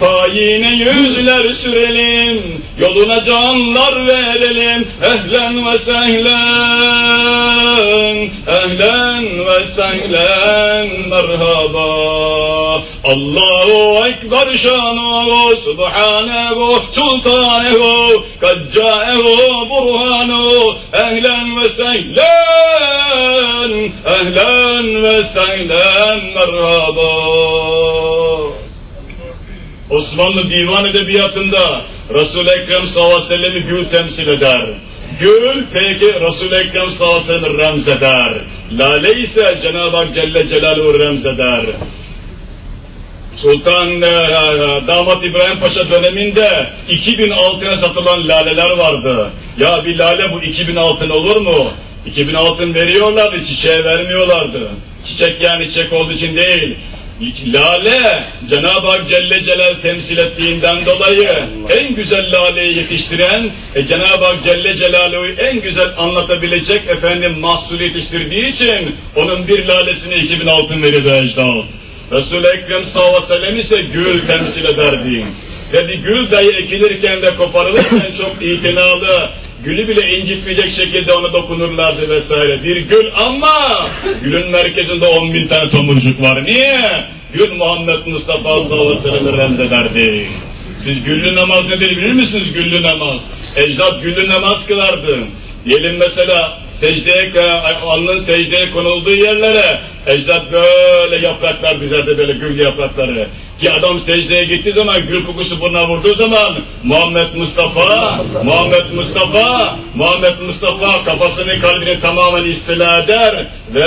Tayine yüzler sürelim, yoluna canlar verelim. Ehlen ve sehlen, ehlen ve sehlen merhaba. Allahu Ekber şanuhu, subhanehu, sultanehu, kaccaehu, burhanehu. Ehlen ve sehlen, ehlen ve sehlen merhaba. Osmanlı divan edebiyatında Resul-i Ekrem sallallahu aleyhi ve sellem'i temsil eder. Gül peki Resul-i Ekrem sallallahu aleyhi ve sellem'i remzeder. Lale ise Cenab-ı Hak Celle Celaluhu remzeder. Sultan e, Damat İbrahim Paşa döneminde 2000 altına satılan laleler vardı. Ya bir lale bu 2000 altın olur mu? 2000 altın veriyorlardı, çiçeğe vermiyorlardı. Çiçek yani çiçek olduğu için değil. Lale Cenab-ı Hak Celle Celal temsil ettiğinden dolayı en güzel laleyi yetiştiren e, Cenab-ı Hak Celle Celaluhu en güzel anlatabilecek efendim mahsul yetiştirdiği için onun bir lalesine 2000 altın verirdi ecdat. Resul-i Ekrem sallallahu aleyhi ve sellem ise gül temsil ederdi. Ve bir gül dahi ekilirken de koparılırken çok itinalı, gülü bile incitmeyecek şekilde ona dokunurlardı vesaire. Bir gül ama gülün merkezinde on bin tane tomurcuk var. Niye? Gül Muhammed Mustafa sallallahu aleyhi ve. Siz güllü namaz nedir bilir misiniz güllü namaz? Ecdat güllü namaz kılardı. Diyelim mesela secdeye, alnın secdeye konulduğu yerlere ecdat böyle yapraklar dizerdi böyle gül yaprakları. Ki adam secdeye gittiği zaman gül kokusu burnuna vurduğu zaman Muhammed Mustafa, Muhammed Mustafa, Muhammed Mustafa kafasını kalbini tamamen istila eder ve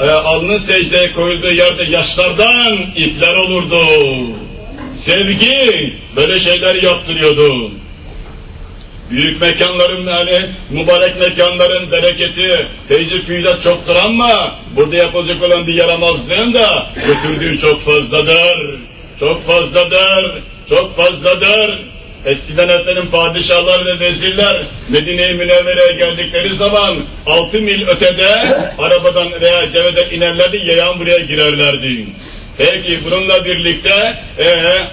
e, alnın secdeye koyulduğu yerde yaşlardan ipler olurdu. Sevgi böyle şeyler yaptırıyordu. Büyük mekanların yani mübarek mekanların bereketi, teyze füyülat çoktur ama burada yapılacak olan bir yaramazlığın da götürdüğü çok fazladır. Çok fazladır, çok fazladır. Eskiden efendim padişahlar ve vezirler Medine-i Münevvere'ye geldikleri zaman altı mil ötede arabadan veya deveden inerlerdi, yayan buraya girerlerdi. Peki bununla birlikte e,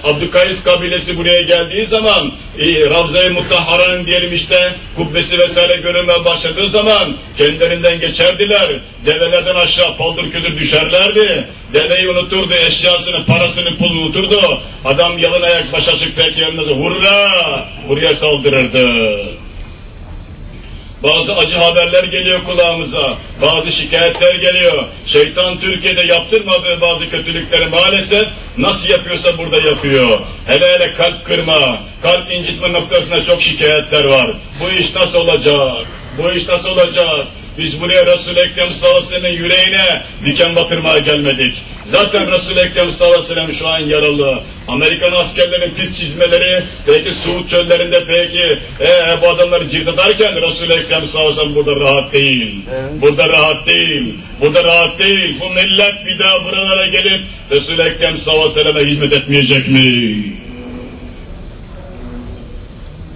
Abdükays kabilesi buraya geldiği zaman e, Ravza-i Mutahhara'nın diyelim işte kubbesi vesaire görünmeye başladığı zaman kendilerinden geçerdiler. Develerden aşağı paldır küldür düşerlerdi. Deveyi unuturdu, eşyasını, parasını, pulunu unuturdu. Adam yalın ayak baş açık peki yanına hurra buraya saldırırdı. Bazı acı haberler geliyor kulağımıza, bazı şikayetler geliyor. Şeytan Türkiye'de yaptırmadığı bazı kötülükleri maalesef nasıl yapıyorsa burada yapıyor. Hele hele kalp kırma, kalp incitme noktasında çok şikayetler var. Bu iş nasıl olacak? Bu iş nasıl olacak? Biz buraya Resul-i Ekrem sallallahu yüreğine diken batırmaya gelmedik. Zaten Resul-i Ekrem sallallahu şu an yaralı. Amerikan askerlerin pis çizmeleri, peki Suud çöllerinde peki ee, bu adamları cirit atarken Resul-i Ekrem sallallahu burada rahat değil. Burada rahat değil. Burada rahat değil. Bu millet bir daha buralara gelip Resul-i Ekrem sallallahu hizmet etmeyecek mi?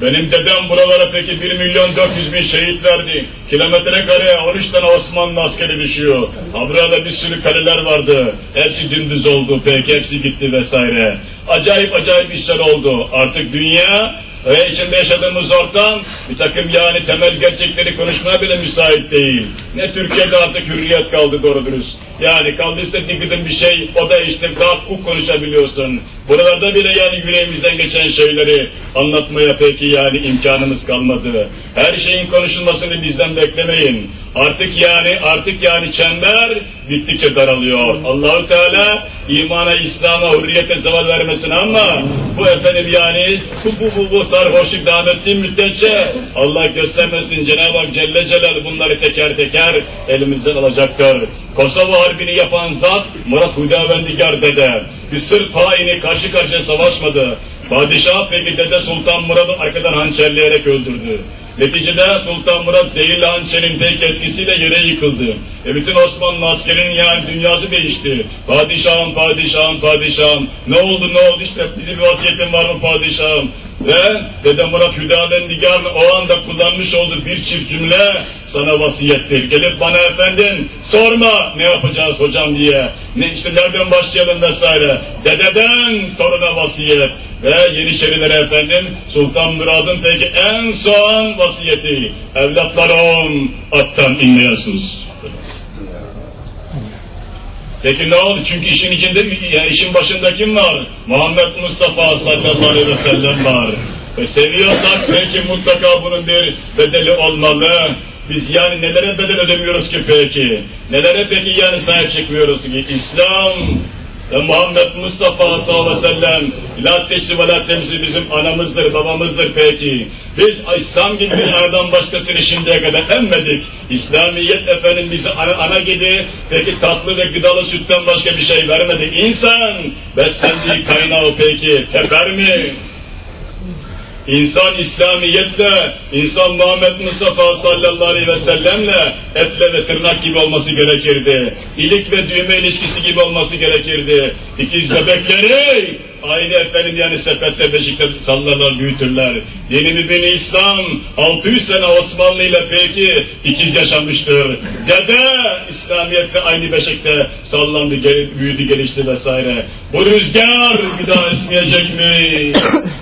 Benim dedem buralara peki 1 milyon 400 bin şehit verdi. Kilometre kareye 13 tane Osmanlı askeri düşüyor. Burada bir sürü kaleler vardı. Hepsi dümdüz oldu peki hepsi gitti vesaire. Acayip acayip işler oldu. Artık dünya ve içinde yaşadığımız ortam bir takım yani temel gerçekleri konuşmaya bile müsait değil. Ne Türkiye'de artık hürriyet kaldı doğru dürüst. Yani kaldıysa bir bir şey, o da işte tahakkuk konuşabiliyorsun. Buralarda bile yani yüreğimizden geçen şeyleri anlatmaya peki yani imkanımız kalmadı. Her şeyin konuşulmasını bizden beklemeyin. Artık yani artık yani çember gittikçe daralıyor. Allahu Teala imana, İslam'a, hürriyete zeval vermesin ama bu efendim yani bu bu bu, bu sarhoşluk devam ettiği müddetçe Allah göstermesin Cenab-ı Hak Celle Celal bunları teker teker elimizden alacaktır. Kosova Harbi'ni yapan zat Murat Hudavendigar dede. Sırp haini karşı karşıya savaşmadı. Padişah peki Dede Sultan Murad'ı arkadan hançerleyerek öldürdü. Neticede Sultan Murat zehirli hançerin tek etkisiyle yere yıkıldı. E bütün Osmanlı askerinin yani dünyası değişti. Padişahım, padişahım, padişahım. Ne oldu, ne oldu işte bize bir vasiyetin var mı padişahım? Ve Dede Murat Hüdavendigar'ın o anda kullanmış olduğu bir çift cümle sana vasiyettir. Gelip bana efendim sorma ne yapacağız hocam diye. Ne işte nereden başlayalım vesaire. Dededen toruna vasiyet. Ve Yeniçerilere efendim Sultan Murad'ın peki en son vasiyeti. Evlatlarım attan inmiyorsunuz. Ne oldu? Çünkü işin içinde, yani işin başında kim var? Muhammed Mustafa sallallahu aleyhi ve sellem var. Ve seviyorsak belki mutlaka bunun bir bedeli olmalı. Biz yani nelere bedel ödemiyoruz ki peki? Nelere peki yani sahip çıkmıyoruz ki? İslam ve Muhammed Mustafa sallallahu aleyhi ve sellem la teşri ve la temsil bizim anamızdır, babamızdır peki. Biz İslam gibi bir anadan başkasını şimdiye kadar emmedik. İslamiyet efendim bizi ana, ana gibi peki tatlı ve gıdalı sütten başka bir şey vermedi. İnsan beslendiği kaynağı peki teper mi? İnsan İslamiyetle, insan Muhammed Mustafa sallallahu aleyhi ve sellemle etle ve tırnak gibi olması gerekirdi. İlik ve düğme ilişkisi gibi olması gerekirdi. İkiz bebekleri aynı efendim yani sepette beşikte sallarlar büyütürler. Yeni mübini İslam 600 sene Osmanlı ile peki ikiz yaşamıştır. Dede İslamiyet'te aynı beşikte sallandı, büyüdü, gelişti vesaire. Bu rüzgar bir daha esmeyecek mi?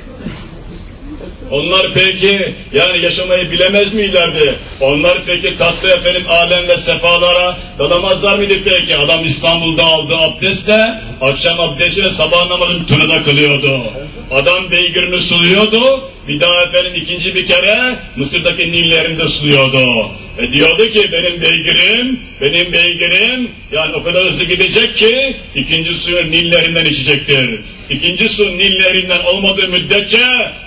Onlar peki yani yaşamayı bilemez miylerdi? Onlar peki tatlı efendim alem ve sefalara dalamazlar mıydı peki? Adam İstanbul'da aldı abdestle akşam abdestine sabah namazını tünede kılıyordu. Adam beygirini suluyordu, bir daha efendim ikinci bir kere Mısır'daki nillerinde suluyordu. Ve diyordu ki benim beygirim, benim beygirim yani o kadar hızlı gidecek ki ikinci suyu nillerinden içecektir. İkinci su nillerinden olmadığı müddetçe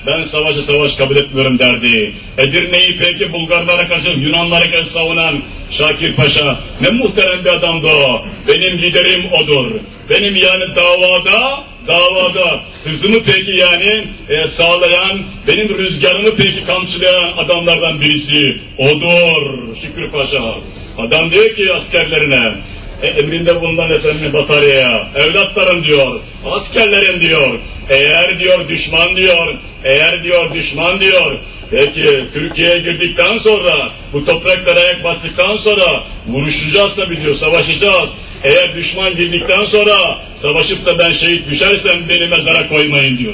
ben savaşı savaş kabul etmiyorum derdi. Edirne'yi peki Bulgarlara karşı Yunanlara karşı savunan Şakir Paşa ne muhterem bir adamdı o. Benim liderim odur. Benim yani davada davada hızımı peki yani e, sağlayan, benim rüzgarımı peki kamçılayan adamlardan birisi odur Şükrü Paşa. Adam diyor ki askerlerine, e, emrinde bulunan efendim bataryaya, evlatlarım diyor, askerlerim diyor, eğer diyor düşman diyor, eğer diyor düşman diyor, peki Türkiye'ye girdikten sonra, bu topraklara ayak bastıktan sonra vuruşacağız tabii diyor, savaşacağız. Eğer düşman girdikten sonra savaşıp da ben şehit düşersem beni mezara koymayın diyor.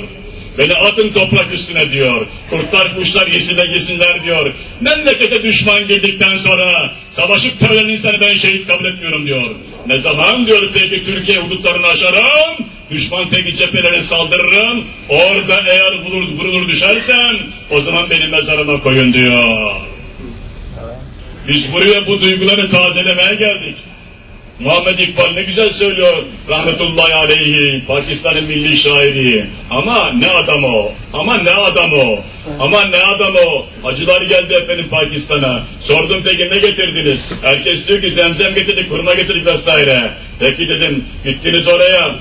Beni atın toprak üstüne diyor. Kurtlar kuşlar yesin de yesinler diyor. Memlekete düşman girdikten sonra savaşıp ölen insanı ben şehit kabul etmiyorum diyor. Ne zaman diyor peki Türkiye hudutlarını aşarım, düşman peki cephelere saldırırım, orada eğer vurur, vurulur düşersem o zaman beni mezarıma koyun diyor. Biz buraya bu duyguları tazelemeye geldik. Muhammed İkbal ne güzel söylüyor rahmetullahi aleyhi Pakistan'ın milli şairi. Ama ne adam o? Ama ne adam o? Ama ne adam o? Hacılar geldi efendim Pakistan'a. Sordum peki ne getirdiniz? Herkes diyor ki zemzem getirdik, kurma getirdik vesaire. Peki dedim gittiniz oraya.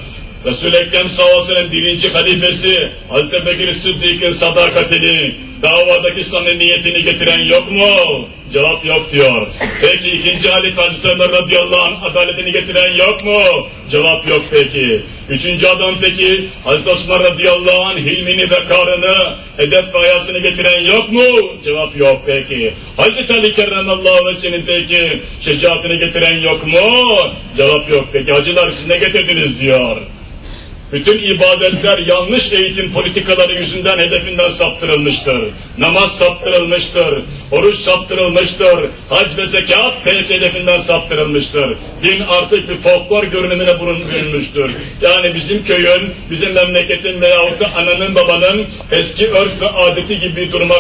Resul-i Ekrem sallallahu birinci halifesi Hazreti Bekir Sıddık'ın sadakatini, davadaki samimiyetini getiren yok mu? Cevap yok diyor. Peki ikinci halife Hazreti Ömer radıyallahu anh adaletini getiren yok mu? Cevap yok peki. Üçüncü adam peki Hazreti Osman radıyallahu anh hilmini ve karını, edep ve ayasını getiren yok mu? Cevap yok peki. Hazreti Ali kerremallahu vecenin peki şecaatini getiren yok mu? Cevap yok peki. Hacılar siz ne getirdiniz diyor. Bütün ibadetler yanlış eğitim politikaları yüzünden hedefinden saptırılmıştır. Namaz saptırılmıştır, oruç saptırılmıştır, hac ve zekat tek hedefinden saptırılmıştır. Din artık bir folklor görünümüne bürünmüştür. Yani bizim köyün, bizim memleketin veyahut da ananın babanın eski örf ve adeti gibi bir duruma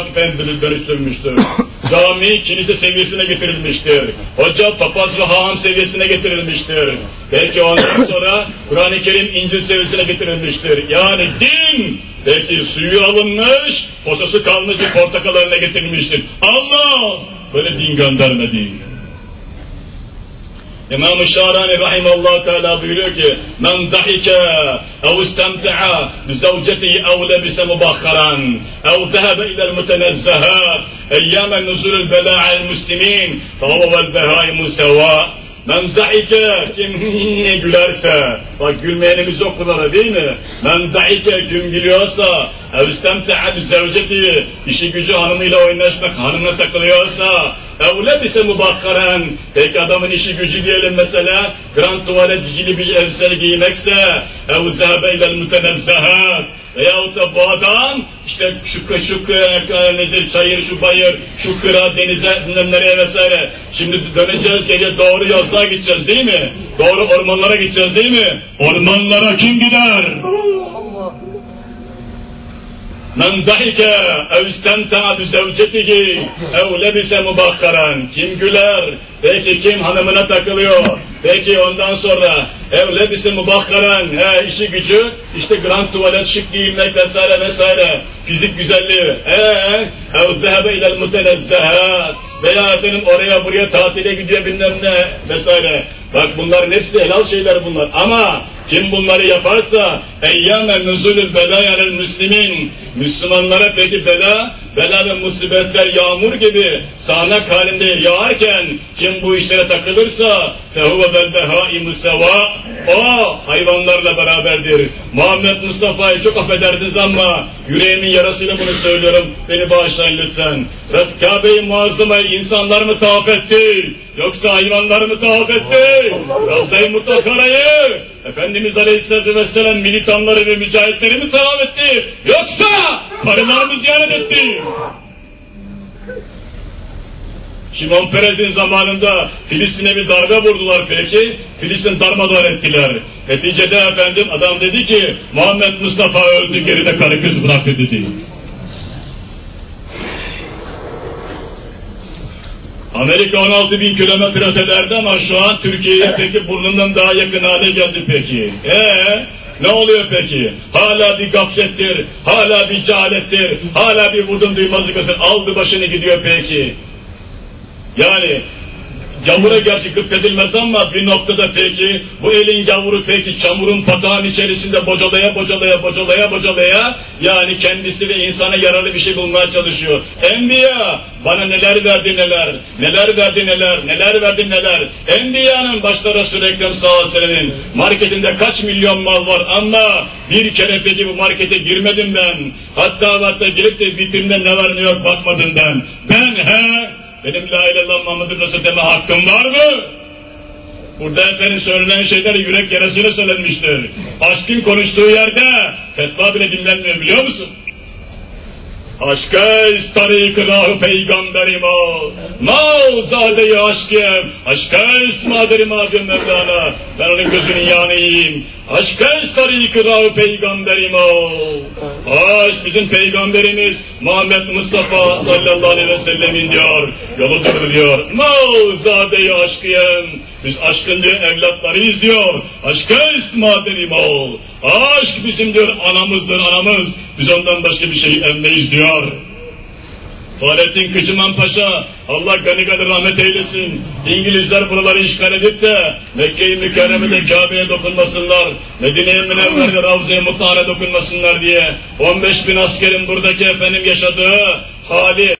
dönüştürmüştür. Cami, kilise seviyesine getirilmiştir. Hoca, papaz ve haham seviyesine getirilmiştir. Belki ondan sonra Kur'an-ı Kerim İncil seviyesine getirilmiştir. Yani din belki suyu alınmış, posası kalmış bir portakal getirilmiştir. Allah böyle din göndermedi. İmam-ı Şahrani rahimallahu teala buyuruyor ki men dahike ev istemta'a bi zavcetihi ev lebise mubakharan ev zehebe ilel mutenezzehat eyyamen nuzulul bela'il muslimin fehuve vel Men da'ike kim gülerse, bak gülmeyenimiz yok bunlara değil mi? Men da'ike kim gülüyorsa, evstem te'ad zevceti, işi gücü hanımıyla oynaşmak, hanımla takılıyorsa, evle bise mubakkaren, peki adamın işi gücü diyelim mesela, grand tuvalet cicili bir elbise giymekse, ev zehebe ilel mütenezzehat, veyahut da bu adam işte şu şu nedir çayır şu bayır şu kıra denize nereye vesaire şimdi döneceğiz gece doğru yazlığa gideceğiz değil mi? Doğru ormanlara gideceğiz değil mi? Ormanlara kim gider? Men dahike ev istemta'a bi zevcetihi ev lebise mubakkaran. Kim güler? Peki kim hanımına takılıyor? Peki ondan sonra ev lebise mubakkaran. He işi gücü işte grand tuvalet şık giyinmek vesaire vesaire. Fizik güzelliği. Eee ev zehebe ilel mutenezzehat. Veya efendim oraya buraya tatile gidiyor bilmem ne vesaire. Bak bunların hepsi helal şeyler bunlar. Ama kim bunları yaparsa eyyâmen nuzulül belâ müslimin Müslümanlara peki bela, bela ve musibetler yağmur gibi sağanak halinde yağarken kim bu işlere takılırsa fehuve vel behâimü seva o hayvanlarla beraberdir. Muhammed Mustafa'yı çok affedersiniz ama yüreğimin yarasıyla bunu söylüyorum. Beni bağışlayın lütfen. Kabe-i Muazzama'yı insanlar mı tavaf etti? Yoksa hayvanlar mı tavaf etti? Ravza-i Mutakara'yı Efendimiz Aleyhisselatü Vesselam militanları ve mücahitleri mi tavaf etti? Yoksa karılar mı ziyaret etti? Şimon Perez'in zamanında Filistin'e bir darbe vurdular peki. Filistin darmadağın ettiler. Neticede efendim adam dedi ki Muhammed Mustafa öldü geride karı kız bıraktı dedi. Amerika 16 bin kilometre ötelerde ama şu an Türkiye'ye peki burnundan daha yakın hale geldi peki. Ee, ne oluyor peki? Hala bir gaflettir, hala bir cehalettir, hala bir vurdum duymazlık aldı başını gidiyor peki. Yani Gavura gerçi gıpfedilmez ama bir noktada peki bu elin gavuru peki çamurun patağın içerisinde bocalaya bocalaya bocalaya bocalaya yani kendisi ve insana yararlı bir şey bulmaya çalışıyor. Enbiya bana neler verdi neler, neler verdi neler, neler verdi neler. Enbiya'nın başta Resul-i Ekrem marketinde kaç milyon mal var ama bir kere peki bu markete girmedim ben. Hatta hatta girip de vitrinde ne var ne yok bakmadım ben. Ben he benim la ilahe illallah Muhammed Resul deme hakkım var mı? Burada efendim söylenen şeyler yürek yarasıyla söylenmiştir. Aşkın konuştuğu yerde fetva bile dinlenmiyor biliyor musun? Aşka istarik rahı peygamberim o. Mal zade-i aşkım. Aşka istmaderim adım Mevlana. Ben onun gözünün yanıyım. Aşka istarik rahı peygamberim o. Aşk bizim peygamberimiz Muhammed Mustafa sallallahu aleyhi ve sellemin diyor. Yoludur diyor. Mal zade-i aşkım. Biz aşkın diyor evlatlarıyız diyor. Aşka istmaderim o. Aşk bizim diyor anamızdır anamız. Biz ondan başka bir şey emmeyiz diyor. Fahrettin Kıcıman Paşa, Allah gani gani rahmet eylesin. İngilizler buraları işgal edip de Mekke-i Mükerreme'de Kabe'ye dokunmasınlar, Medine-i Münevver'de Ravza-i Mutahhar'a dokunmasınlar diye 15 bin askerin buradaki efendim yaşadığı hali